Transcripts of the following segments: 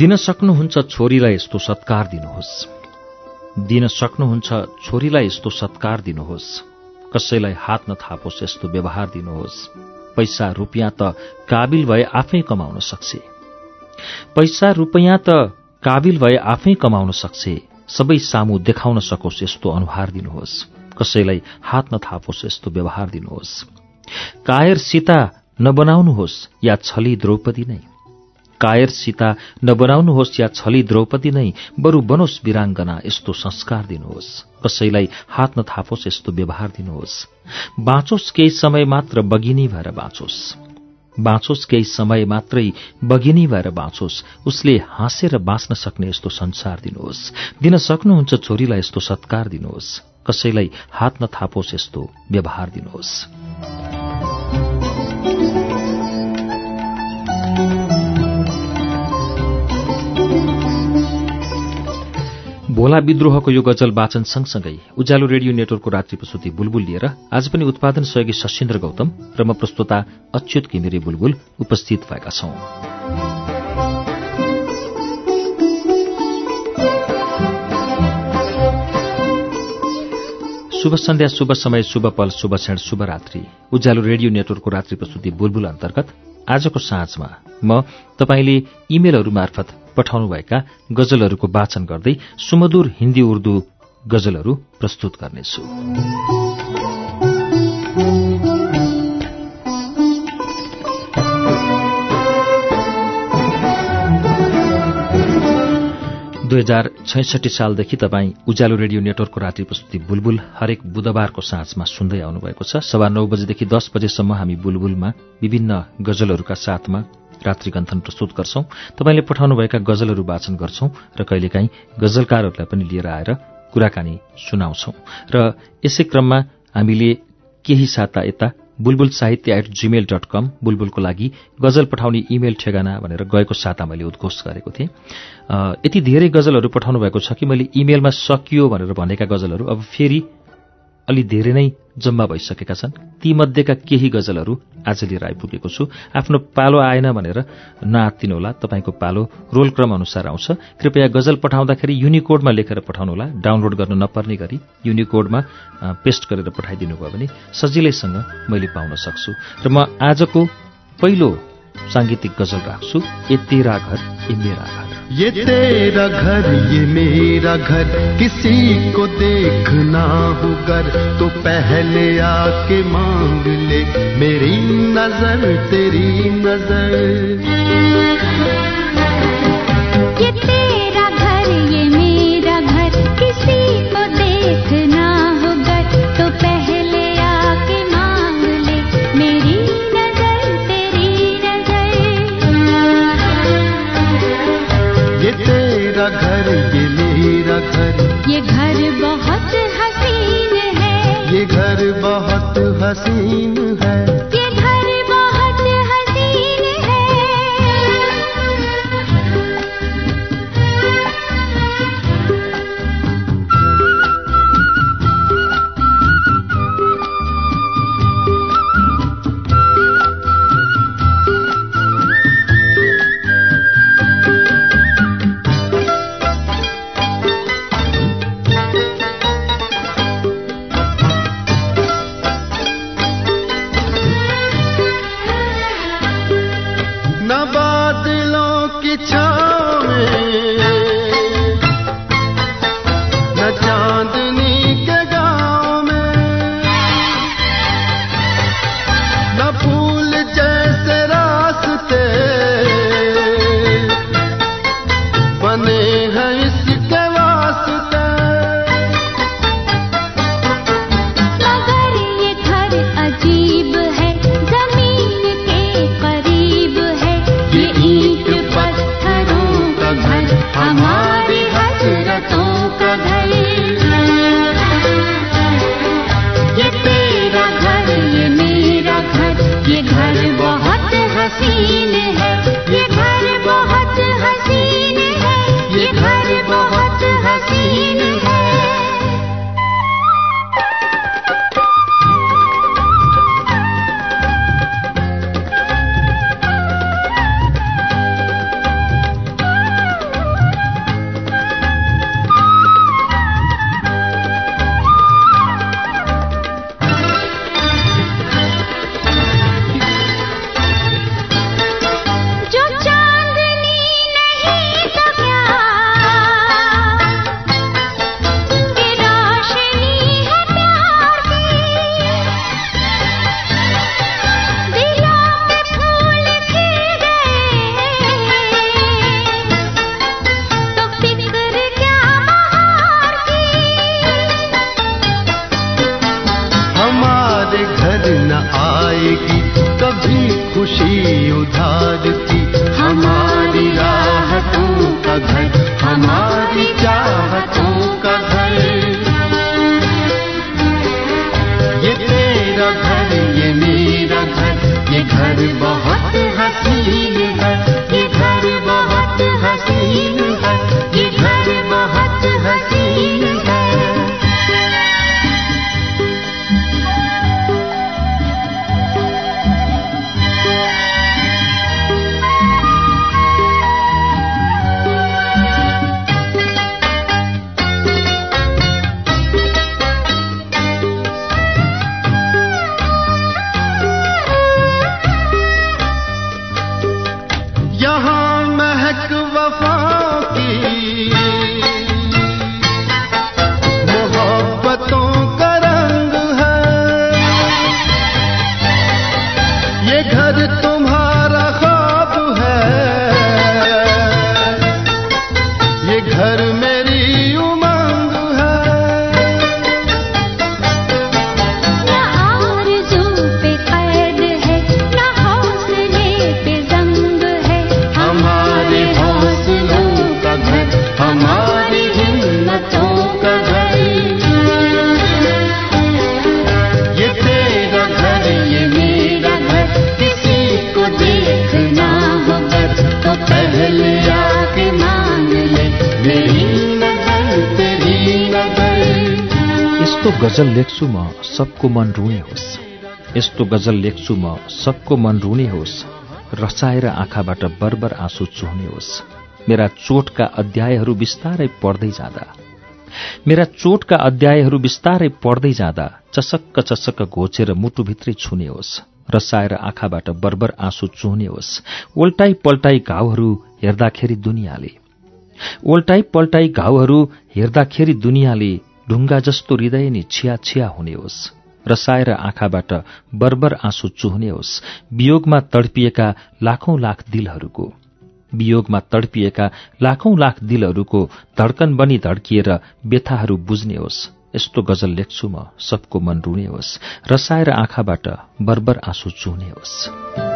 दिन सक्नुहुन्छ छोरीलाई यस्तो सत्कार दिनुहोस्। दिन सक्नुहुन्छ छोरीलाई यस्तो सत्कार दिनुहोस्। कसैलाई हात नथापोस् यस्तो व्यवहार दिनुहोस्। पैसा रुपियाँ त काबिल भए आफै कमाउन सक्छे। पैसा रुपियाँ त काबिल भए आफै कमाउन सक्छे। सबै सामु देखाउन सकोस् यस्तो अनुहार दिनुहोस्। कसैलाई हात नथापोस् यस्तो व्यवहार दिनुहोस्। कायर सीता नबनाउनुहोस् या छली द्रौपदी नै। कायर सीता नबनाउनुहोस् या छली द्रौपदी नै बरु बनोस् वीराङ्गना यस्तो संस्कार दिनुहोस्। कसैलाई हात नथापोस् यस्तो व्यवहार दिनुहोस्। बाँचोस् केही समय मात्र बगिनी भएर बाँचोस्। बाँचोस् केही समय मात्रै बगिनी भएर बाँचोस्। उसले हाँसेर बाँच्न सक्ने यस्तो संसार दिनुहोस्। दिन सक्नुहुन्छ छोरीलाई यस्तो सत्कार दिनुहोस्। कसैलाई हात नथापोस् यस्तो व्यवहार दिनुहोस्। भोला विद्रोहको यो गजल वाचन सँगसँगै उज्यालो रेडियो नेटवर्कको रात्रि प्रस्तुति बुलबुल लिएर आज पनि उत्पादन सहयोगी शशीन्द्र गौतम र म प्रस्तुता अच्युत घिमिरे बुलबुल उपस्थित भएका छौं। शुभ सन्ध्या शुभ समय शुभ पल शुभ क्षण शुभ रात्रि। उज्यालो रेडियो नेटवर्कको रात्रि प्रस्तुति बुलबुल अन्तर्गत आजको साँझमा म तपाईँले इमेलहरू मार्फत पठाउनुभएका गजलहरूको वाचन गर्दै सुमधुर हिन्दी उर्दू गजलहरू प्रस्तुत गर्नेछु। दुई हजार छैसठी सालदेखि तपाईँ उज्यालो रेडियो नेटवर्कको रात्रि प्रस्तुति बुलबुल हरेक बुधबारको साँझमा सुन्दै आउनुभएको छ। सभा नौ बजेदेखि दस बजेसम्म हामी बुलबुलमा विभिन्न गजलहरूका साथमा रात्रिगन्थन प्रस्तुत गर्छौं। तपाईँले पठाउनुभएका गजलहरू वाचन गर्छौं र कहिलेकाहीँ गजलकारहरूलाई पनि लिएर आएर कुराकानी सुनाउँछौं। र यसै क्रममा हामीले केही साता यता Bulbul Sahitya at Gmail dot com बुलबुलको लागि गजल पठाउने इमेल ठेगाना भनेर गएको साता मैले उद्घोष गरेको थिएँ। यति धेरै गजलहरू पठाउनु भएको छ कि मैले इमेलमा सकियो भनेर भनेका गजलहरू अब फेरि अलि धेरै नै जम्मा भइसकेका छन्। तीमध्येका केही गजलहरू आज लिएर आइपुगेको छु। आफ्नो पालो आएन भनेर नआत्तिनुहोला तपाईँको पालो रोल क्रम अनुसार आउँछ। कृपया गजल पठाउँदाखेरि युनिकोडमा लेखेर पठाउनुहोला। डाउनलोड गर्न नपर्ने गरी युनिकोडमा पेस्ट गरेर पठाइदिनु भयो भने सजिलैसँग मैले पाउन सक्छु। र म आजको पहिलो सांगीतिक गज़ल राख्छु ए तेरा घर ए मेरा घर। ये तेरा घर ये मेरा घर किसी को देखना हो घर तो पहले आके मांग ले मेरी नज़र तेरी नज़र। ये तेरा घर ये मेरा घर किसी को देखना ये मेरा घर ये घर बहुत हसीन है। ये घर बहुत हसीन है। गजल लेख्छु म सबको मन रुने होस्। यस्तो गजल लेख्छु म सबको मन रुने होस्। रसाएर आँखाबाट बर्बर आँसु चुहने होस्। मेरा चोटका अध्यायहरू बिस्तारै पढ्दै जाँदा। मेरा चोटका अध्यायहरू बिस्तारै पढ्दै जाँदा चसक्क चसक्क घोचेर मुटुभित्रै छुने होस्। रसाएर आँखाबाट बर्बर आँसु चुहने होस्। ओल्टाई पल्टाई घाउहरू हेर्दाखेरि दुनियाँले। ओल्टाई पल्टाई घाउहरू हेर्दाखेरि दुनियाँले ढुङ्गा जस्तो हृदय नि छिया छिया हुने होस् रसाएर आँखाबाट बर्बर आँसु चुहने होस्। वियोगमा तडपिएका लाखौं लाख दिलहरूको। वियोगमा तडपिएका लाखौं लाख दिलहरूको धड्कन बनी धड्किएर व्यथाहरू बुझ्ने होस्। यस्तो गजल लेख्छु म सबको मन रुने होस्। रसाएर आँखाबाट बर्बर आँसु चुहने होस्।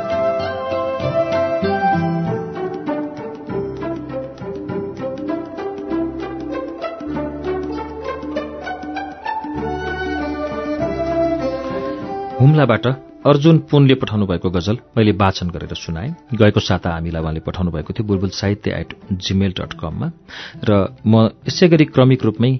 हुम्लाबाट अर्जुन पुनले पठाउनु भएको गजल मैले वाचन गरेर सुनाएँ। गएको साता हामीलाई उहाँले पठाउनु भएको थियो बुलबुल साहित्य एट जिमेल डट कममा र म यसै गरी क्रमिक रूपमै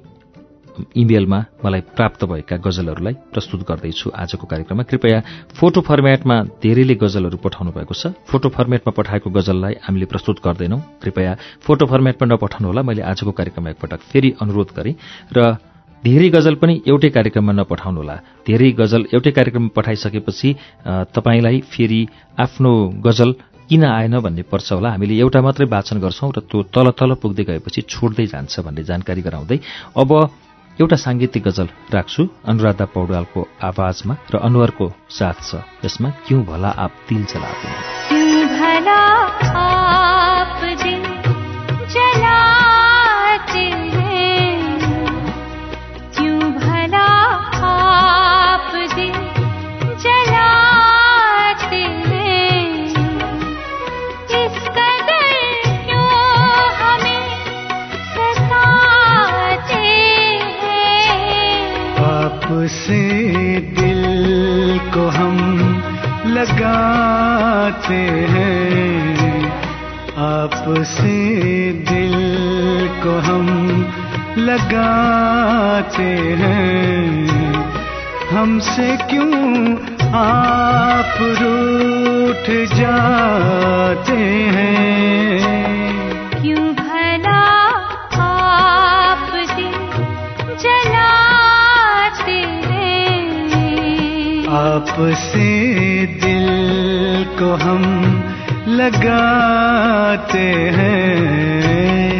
इमेलमा मलाई प्राप्त भएका गजलहरूलाई प्रस्तुत गर्दैछु आजको कार्यक्रममा। कृपया फोटो फर्मेटमा धेरैले गजलहरू पठाउनु भएको छ। फोटो फर्मेटमा पठाएको गजललाई हामीले प्रस्तुत गर्दैनौं। कृपया फोटो फर्मेटमा नपठाउनुहोला। मैले आजको कार्यक्रममा एकपटक फेरि अनुरोध गरेँ। र धेरै गजल पनि एउटै कार्यक्रममा नपठाउनुहोला। धेरै गजल एउटै कार्यक्रममा पठाइसकेपछि तपाईँलाई फेरि आफ्नो गजल किन आएन भन्ने पर्छ होला। हामीले एउटा मात्रै वाचन गर्छौं र त्यो तल तल पुग्दै गएपछि छोड्दै जान्छ भन्ने जानकारी गराउँदै। अब एउटा साङ्गीतिक गजल राख्छु अनुराधा पौड्यालको आवाजमा र अनुहारको साथ छ। यसमा क्यों भला आप तिल चलाते लगाते हैं। आपसे दिल को हम लगाते हैं। हमसे क्यों आप रूठ जाते हैं? आपसे दिल को हम लगाते हैं।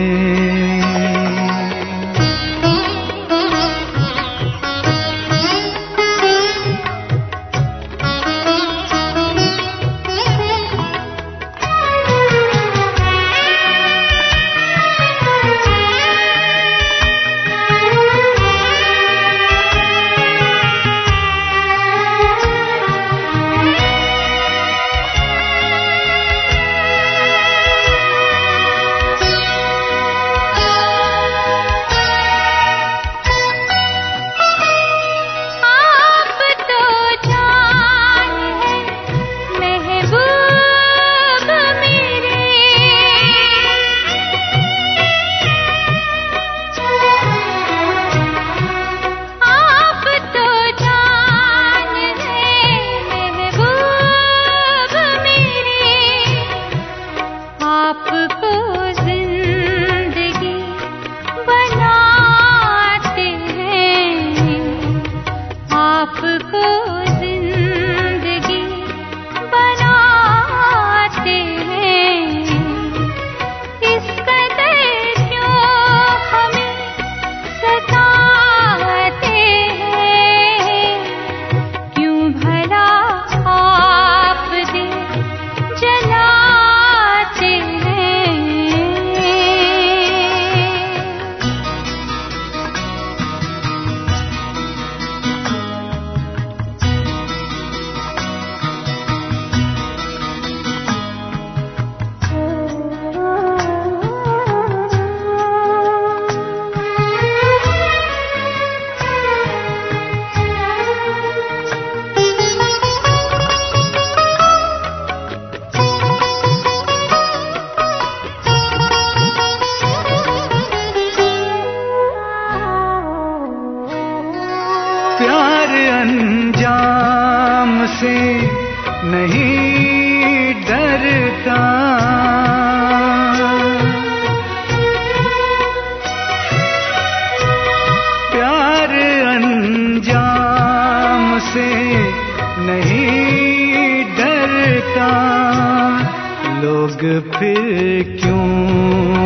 फिर क्यों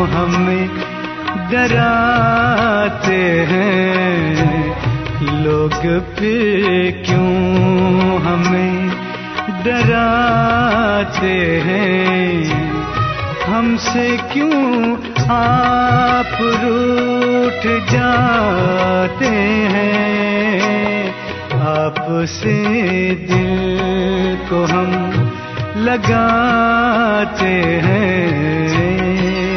हमें डराते हैं? लोग फिर क्यों हमें डराते हैं? हमसे क्यों आप रूठ जाते हैं? आपसे दिल को हम लगाते हैं।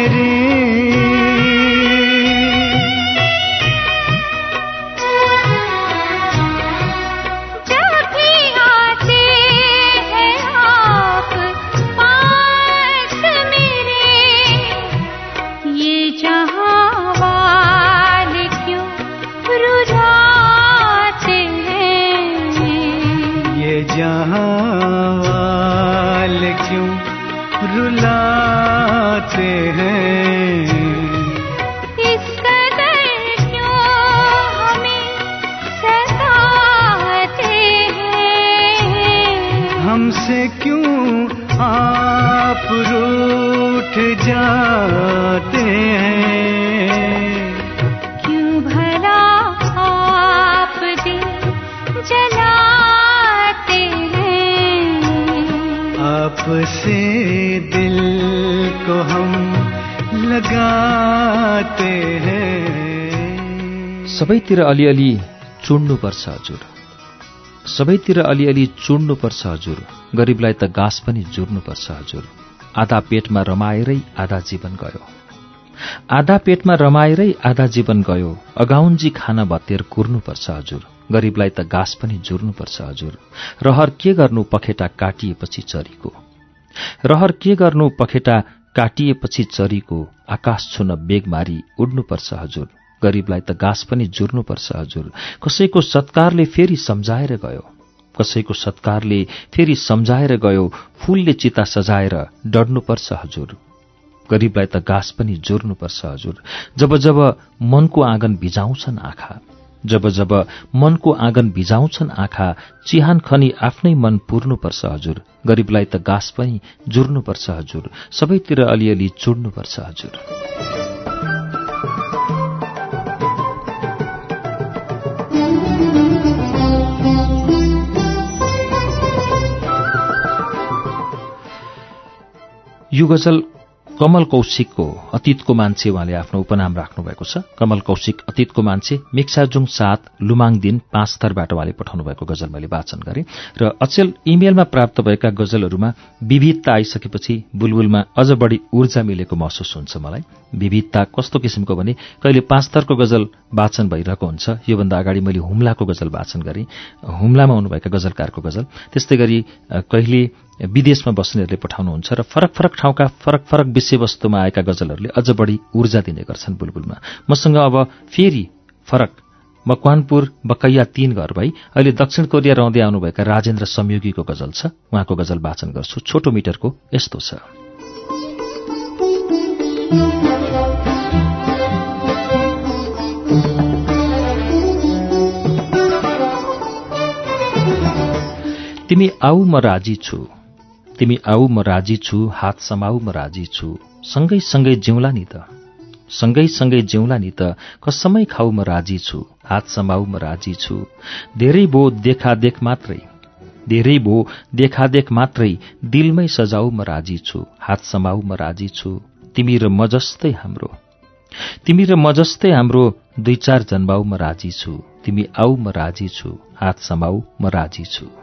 मेरे सबैतिर अलिअलि चुड्नुपर्छ हजुर। सबैतिर अलिअलि चुड्नुपर्छ हजुर। गरिबलाई त गाँस पनि जुर्नुपर्छ हजुर। आधा पेटमा रमाएरै आधा जीवन गयो। आधा पेटमा रमाएरै आधा जीवन गयो। अगाउन्जी खान भतेर कुर्नुपर्छ हजुर। गरिबलाई त गाँस पनि जुर्नुपर्छ हजुर। रहर के गर्नु पखेटा काटिएपछि चरीको? रहर के गर्नु पखेटा काटिएपछि चरीको? आकाश छुन बेग मारी उड्नुपर्छ हजुर। गरिबलाई त गाँस पनि जुर्नुपर्छ हजुर। कसैको सत्कारले फेरि सम्झाएर गयो। कसैको सत्कारले फेरि सम्झाएर गयो फूलले चिता सजाएर डढ्नुपर्छ हजुर। गरिबलाई त गाँस पनि जुर्नुपर्छ हजुर। जब जब मनको आँगन भिजाउँछन् आँखा जब जब मनको आँगन भिजाउँछन् आँखा चिहान खनी आफ्नै मन पुर्नुपर्छ हजुर। गरिबलाई त गाँस पनि जुर्नुपर्छ हजुर। सबैतिर अलिअलि चुड्नुपर्छ हजुर। यो गजल कमल कौशिकको अतीतको मान्छे उहाँले आफ्नो उपनाम राख्नु भएको छ। कमल कौशिक अतीतको मान्छे मिक्साजुङ सात लुमाङ दिन पाँच थरबाट उहाँले पठाउनु भएको गजल मैले वाचन गरेँ र अचेल इमेलमा प्राप्त भएका गजलहरूमा विविधता आइसकेपछि बुलबुलमा अझ बढी ऊर्जा मिलेको महसुस हुन्छ मलाई। विविधता कस्तो किसिमको भने कहिले पाँच थरको गजल वाचन भइरहेको हुन्छ योभन्दा अगाडि मैले हुम्लाको गजल वाचन गरेँ। हुम्लामा हुनुभएका गजलकारको गजल। त्यस्तै गरी कहिले विदेशमा बस्नेहरूले पठाउनुहुन्छ र फरक फरक ठाउँका फरक फरक विषयवस्तुमा आएका गजलहरूले अझ बढी ऊर्जा दिने गर्छन् बुलबुलमा। मसँग अब फेरि फरक मकवानपुर बकैया तीन घर भई अहिले दक्षिण कोरिया रहँदै आउनुभएका राजेन्द्र संयोगीको गजल छ। उहाँको गजल वाचन गर्छु। छोटो मिटरको यस्तो छ। तिमी आऊ म राजी छु। तिमी आऊ म राजी छु हात समाऊ म राजी छु। सँगै सँगै जिउँला नि त। सँगै सँगै जिउँला नि त। कसमै खाऊ म राजी छु। हात समाऊ म राजी छु। धेरै बो देखा देख मात्रै। धेरै भो देखादेख मात्रै दिलमै सजाउ म राजी छु। हात समाउ म राजी छु। तिमी र म जस्तै हाम्रो। तिमी र म जस्तै हाम्रो दुई चार जन्माउ म राजी छु। तिमी आऊ म राजी छु। हात समाउ म राजी छु।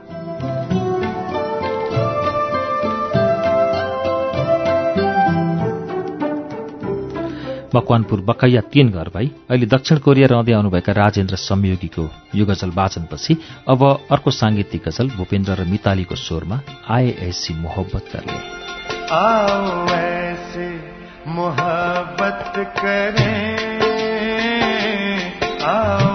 मकवानपुर बकैया तीन घर भाइ। अहिले दक्षिण कोरिया रहँदै आउनुभएका राजेन्द्र संयोगीको यो गजल वाचनपछि अब अर्को साङ्गीतिक गजल भूपेन्द्र र मितालीको स्वरमा आए ऐसी मोहब्बत गर्ने आओ मोहब्बत करें। आओ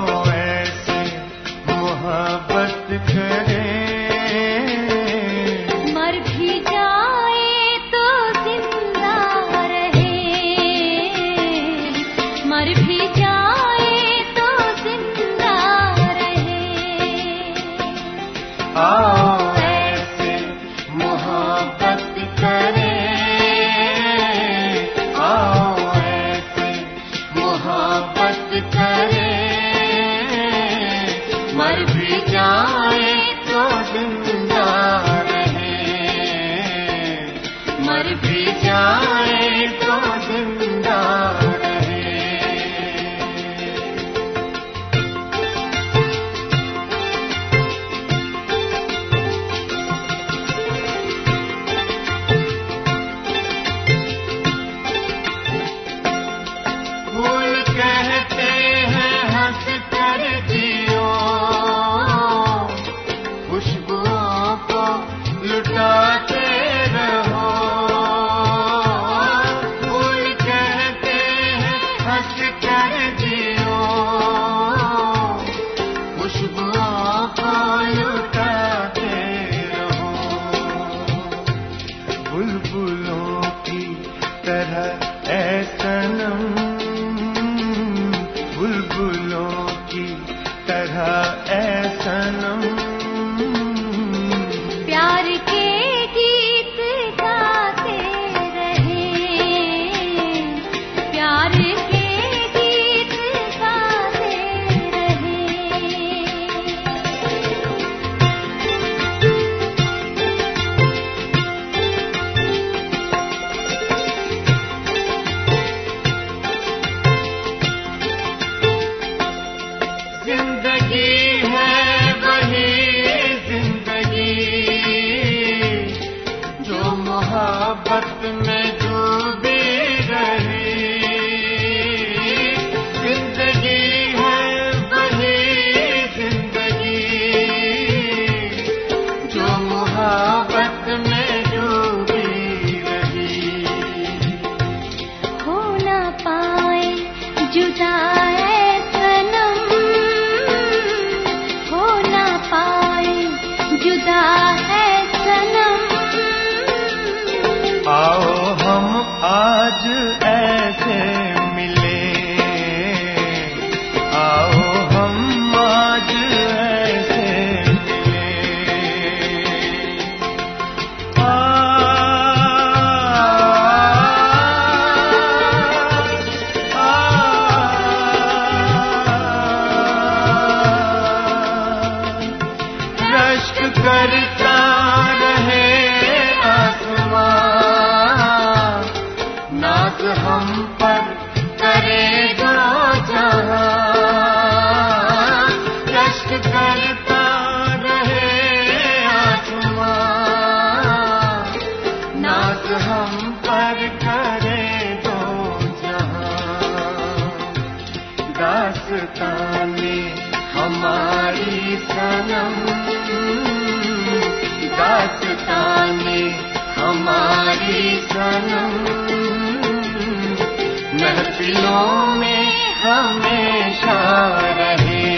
महफिलों में हमेशा रहे।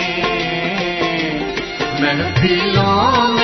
महफिलों में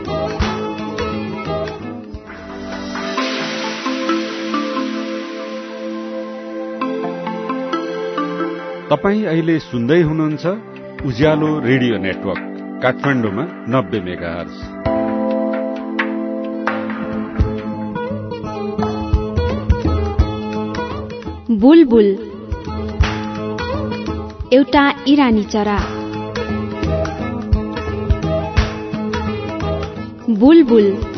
तपाईँ अहिले सुन्दै हुनुहुन्छ उज्यालो रेडियो नेटवर्क काठमाडौँमा नब्बे मेगा बुलबुल। एउटा इरानी चरा। बुलबुल।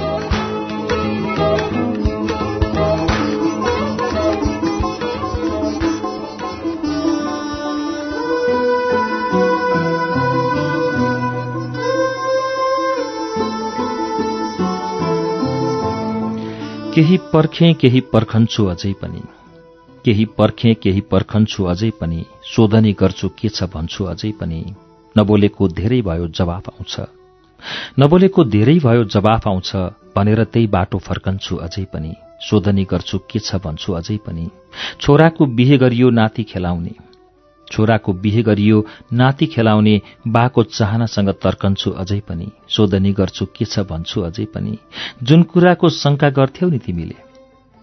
केही पर्खे केही पर्खन्छु अझै पनि। केही पर्खे केही पर्खन्छु अझै पनि। शोधनी गर्छु के छ भन्छु अझै पनि। नबोलेको धेरै भयो जवाफ आउँछ। नबोलेको धेरै भयो जवाफ आउँछ भनेर त्यही बाटो फर्कन्छु अझै पनि। शोधनी गर्छु के छ भन्छु अझै पनि। छोराको बिहे गरियो नाति खेलाउने। छोराको बिहे गरियो नाति खेलाउने बाको चाहनासँग तर्कन्छु अझै पनि। शोधनी गर्छु के छ भन्छु अझै पनि। जुन कुराको शंका गर्थ्यौ नि तिमीले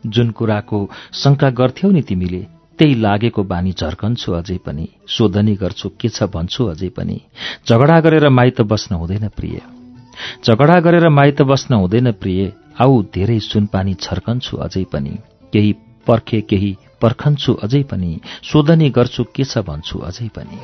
जुन कुराको शंका गर्थ्यौ नि तिमीले त्यही लागेको बानी झर्कन्छु अझै पनि। शोधनी गर्छु के छ भन्छु अझै पनि। झगडा गरेर माइत बस्न हुँदैन प्रिय। झगडा गरेर माइत बस्न हुँदैन प्रिय। आऊ धेरै सुनपानी छर्कन्छु अझै पनि। केही पर्खे केही पर्खन्छु अझै पनि शोधनी गर्छु के छ भन्छु अझै पनि।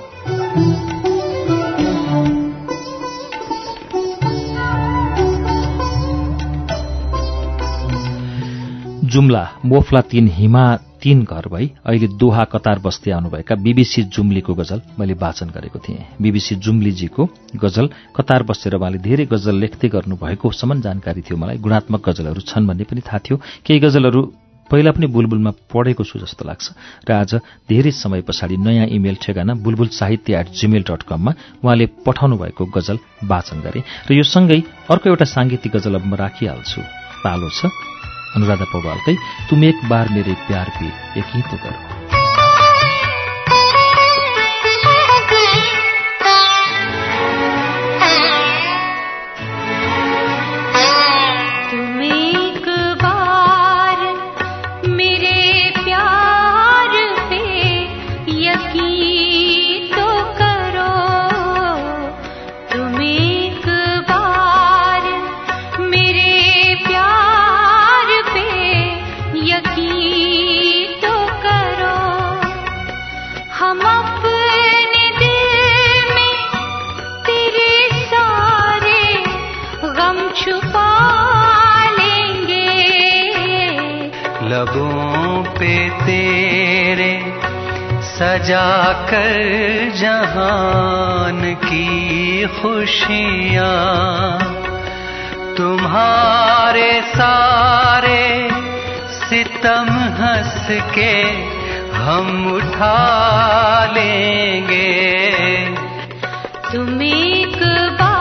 जुम्ला मोफला तीन हिमा तीन घर भई अहिले दोहा कतार बस्दै आउनुभएका बीबीसी जुम्लीको गजल मैले वाचन गरेको थिएँ। बीबीसी जुम्लीजीको गजल कतार बसेर उहाँले धेरै गजल लेख्दै गर्नुभएको सम्म जानकारी थियो मलाई गुणात्मक गजलहरू छन् भन्ने पनि थाहा थियो। केही गजलहरू पहिला पनि बुलबुलमा पढेको छु जस्तो लाग्छ। र आज धेरै समय पछाडि नयाँ इमेल ठेगाना बुलबुल साहित्य एट जीमेल डट कममा उहाँले पठाउनु भएको गजल वाचन गरे। र यो सँगै अर्को एउटा साङ्गीतिक गजल अब म राखिहाल्छु। पालो छ। अनुराधा पौवालकै तुम एक बार मेरे प्यार पे यकीन तो करो। सजा कर जहान की खुशियाँ। तुम्हारे सारे सितम हंस के हम उठा लेंगे। तुम एक बार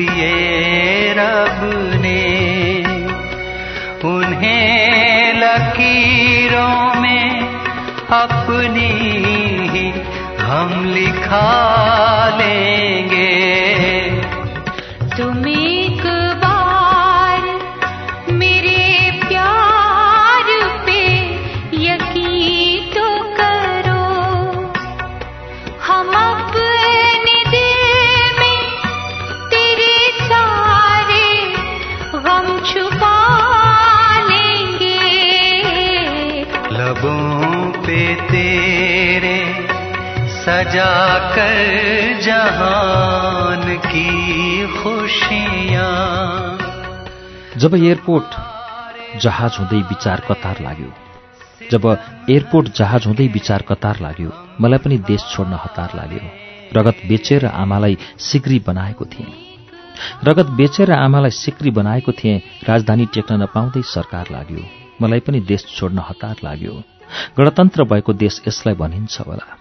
दिए रब ने। उन्हें लकीरों में अपनी ही हम लिखा लेंगे। कर जहान की खुशियाँ। जब एयरपोर्ट जहाज हुँदै विचार कतार लाग्यो जब एयरपोर्ट जहाज हुँदै विचार कतार लाग्यो मलाई पनि देश छोड्न हतार लाग्यो। रगत बेचेर आमालाई सिक्री बनाएको थिएँ। रगत बेचेर आमालाई सिक्री बनाएको थिएँ राजधानी टेक्न नपाउँदै सरकार लाग्यो। मलाई पनि देश छोड्न हतार लाग्यो। गणतन्त्र भएको देश यसलाई भनिन्छ होला।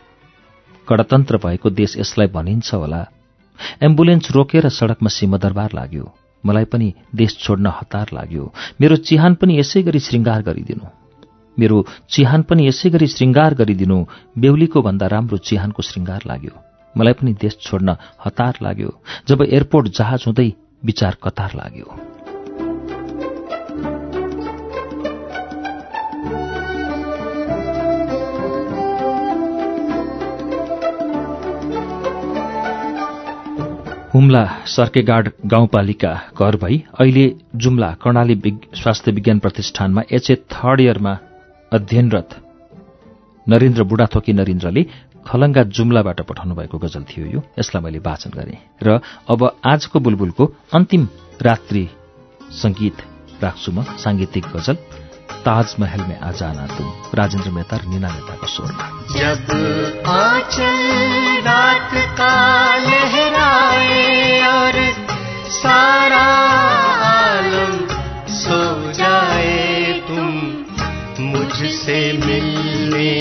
गणतन्त्र भएको देश यसलाई भनिन्छ होला। एम्बुलेन्स रोकेर सडकमा सिंहदरबार लाग्यो। मलाई पनि देश छोड्न हतार लाग्यो। मेरो चिहान पनि यसै गरी श्रृङ्गार गरिदिनु। मेरो चिहान पनि यसै गरी श्रृङ्गार गरिदिनु। बेहुलीको भन्दा राम्रो चिहानको श्रृङ्गार लाग्यो। मलाई पनि देश छोड्न हतार लाग्यो। जब एयरपोर्ट जहाज हुँदै विचार कतार लाग्यो। हुम्ला सर्केगाड गाउँपालिका घर भई अहिले जुम्ला कर्णाली स्वास्थ्य विज्ञान प्रतिष्ठानमा एचए थर्ड इयरमा अध्ययनरत। नरेन्द्र बुढाथोकी नरेन्द्रले खलङ्गा जुम्लाबाट पठाउनु भएको गजल थियो यो। यसलाई मैले वाचन गरेँ। र अब आजको बुलबुलको अन्तिम रात्रि सङ्गीत राख्छु म साङ्गीतिक गजल ताजमहल में तुम। राजेन्द्र मेहता निना मेहताको स्वरमा। जब आंचल रात का और सारा आलम सो जाए तुम मुझसे मिलने,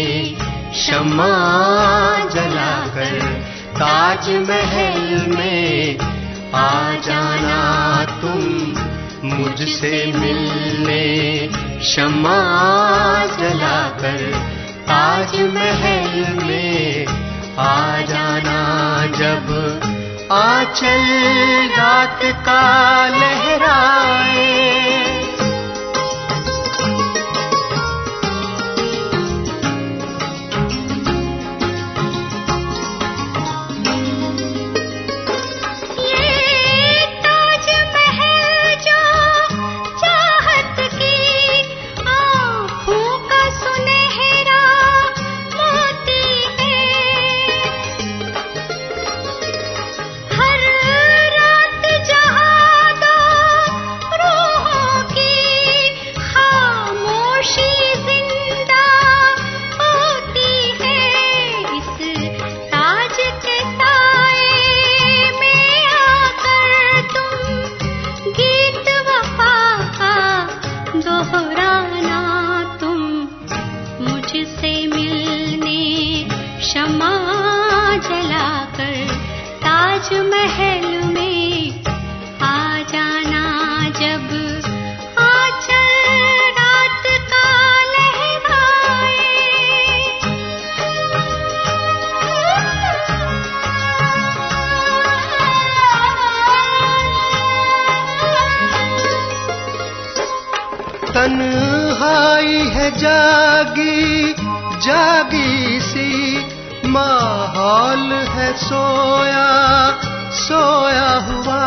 क्षमा जलाकर ताजमहल में आ जाना तुम मुझसे मिलने, क्षमा जलाकर ताजमहल में आ जाना जब आंचल रात का लहराए। ने क्षमा जलाकर ताजमहल में आ जाना जब आचल रात का तन्हाई है जागी जागी सी, माहौल है सोया सोया हुआ।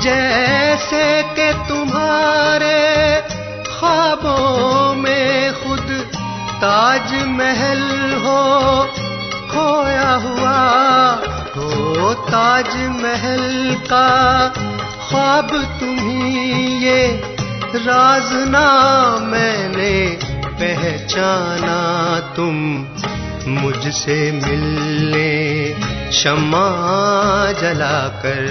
जैसे के तुम्हारे ख्वाबों में खुद ताज महल हो, खोया हुआ। हो ताज महल का ख्वाब तुम्ही ये राज ना मैंने पहचाना तुम मुझसे मिलने, क्षमा जलाकर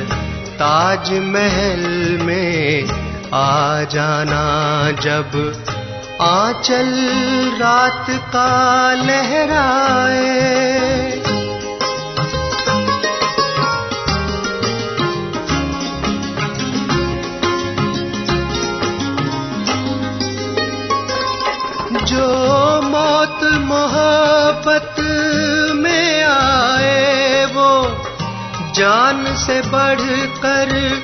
ताज महल में आ जाना। जब आंचल रात का लहराए मोहब्बत में आए वो। जान से बढ़कर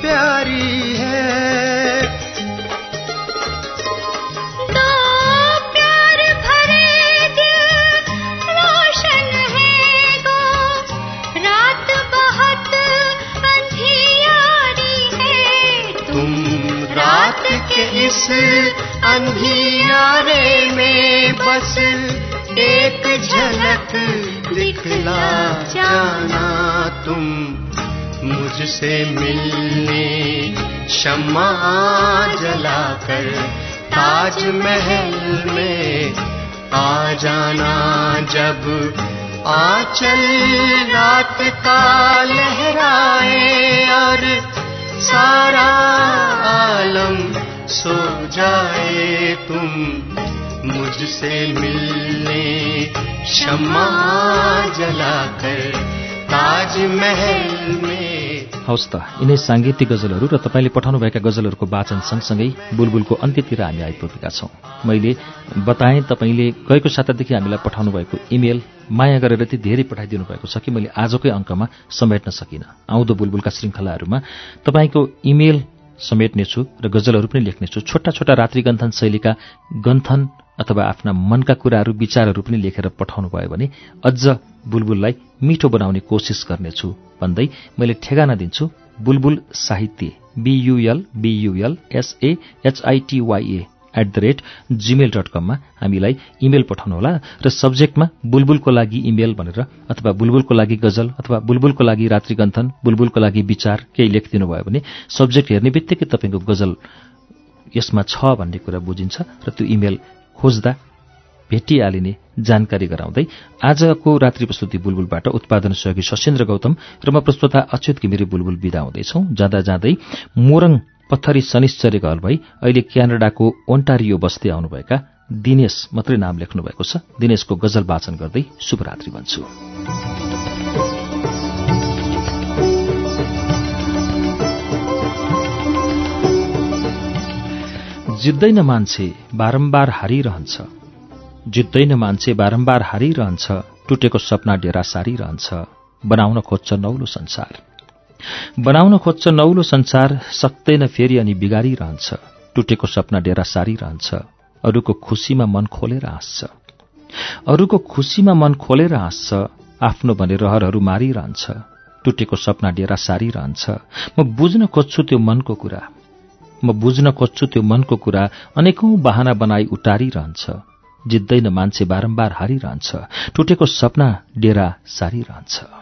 प्यारी है। दो प्यार भरे दिल रोशन है गो रात बहुत अंधियारी है। तुम रात के इस अंधियारे में बस एक झलक दिखला जाना तुम। मुझसे मिलने शमा जलाकर ताज महल में आ जाना जब आंचल रात का लहराए और सारा तुम मुझसे मिलने शमा जलाकर ताज महल में हवस् त यिनै साङ्गीतिक गजलहरू र तपाईँले पठाउनुभएका गजलहरूको वाचन सँगसँगै बुलबुलको अन्त्यतिर हामी आइपुगेका छौँ। मैले बताएँ तपाईँले गएको सातादेखि हामीलाई पठाउनु भएको इमेल माया गरेर यति धेरै पठाइदिनु भएको छ कि मैले आजकै अङ्कमा समेट्न सकिनँ। आउँदो बुलबुलका श्रृङ्खलाहरूमा तपाईँको इमेल समेट्नेछु र गजलहरू पनि लेख्नेछु। छोटा छोटा रात्रिगन्थन शैलीका गन्थन अथवा आफ्ना मनका कुराहरू विचारहरू पनि लेखेर पठाउनु भयो भने अझ बुलबुललाई मिठो बनाउने कोसिस गर्नेछु। भन्दै मैले ठेगाना दिन्छु। बुलबुल साहित्य बियुएल बियुएल एसएएचआइटिवाईए at the rate Gmail dot कममा हामीलाई इमेल पठाउनुहोला र सब्जेक्टमा बुलबुलको लागि इमेल भनेर अथवा बुलबुलको लागि गजल अथवा बुलबुलको लागि रात्रिगन्थन बुलबुलको लागि विचार केही लेखिदिनु भयो भने सब्जेक्ट हेर्ने बित्तिकै तपाईँको गजल यसमा छ भन्ने कुरा बुझिन्छ र त्यो इमेल खोज्दा भेटिहालिने जानकारी गराउँदै आजको रात्रि प्रस्तुति बुलबुलबाट उत्पादन सहयोगी सशेन्द्र गौतम र म प्रस्तुता अच्युत घिमिरे बुलबुल विदा हुँदैछौ। जाँदा जाँदै मोरङ पत्थरी शनिश्चर्य घर भई अहिले क्यानाडाको ओन्टारियो बस्दै आउनुभएका दिनेश मात्रै नाम लेख्नु भएको छ। दिनेशको गजल वाचन गर्दै शुभरात्रि भन्छु। जित्दैन मान्छे बारम्बार हारिरहन्छ। जित्दैन मान्छे बारम्बार हारिरहन्छ टुटेको सपना डेरा सारिरहन्छ बनाउन खोज्छ नौलो संसार। बनाउन खोज्छ नौलो संसार सक्दैन फेरि अनि बिगारिरहन्छ टुटेको सपना डेरा सारिरहन्छ अरूको खुसीमा मन खोलेर हाँस्छ। अरूको खुसीमा मन खोलेर हाँस्छ। आफ्नो भने रहरहरू मारिरहन्छ टुटेको सपना डेरा सारिरहन्छ म बुझ्न खोज्छु त्यो मनको कुरा। म बुझ्न खोज्छु त्यो मनको कुरा। अनेकौं बहाना बनाई उटारिरहन्छ जित्दैन मान्छे बारम्बार हारिरहन्छ। टुटेको सपना डेरा सारिरहन्छ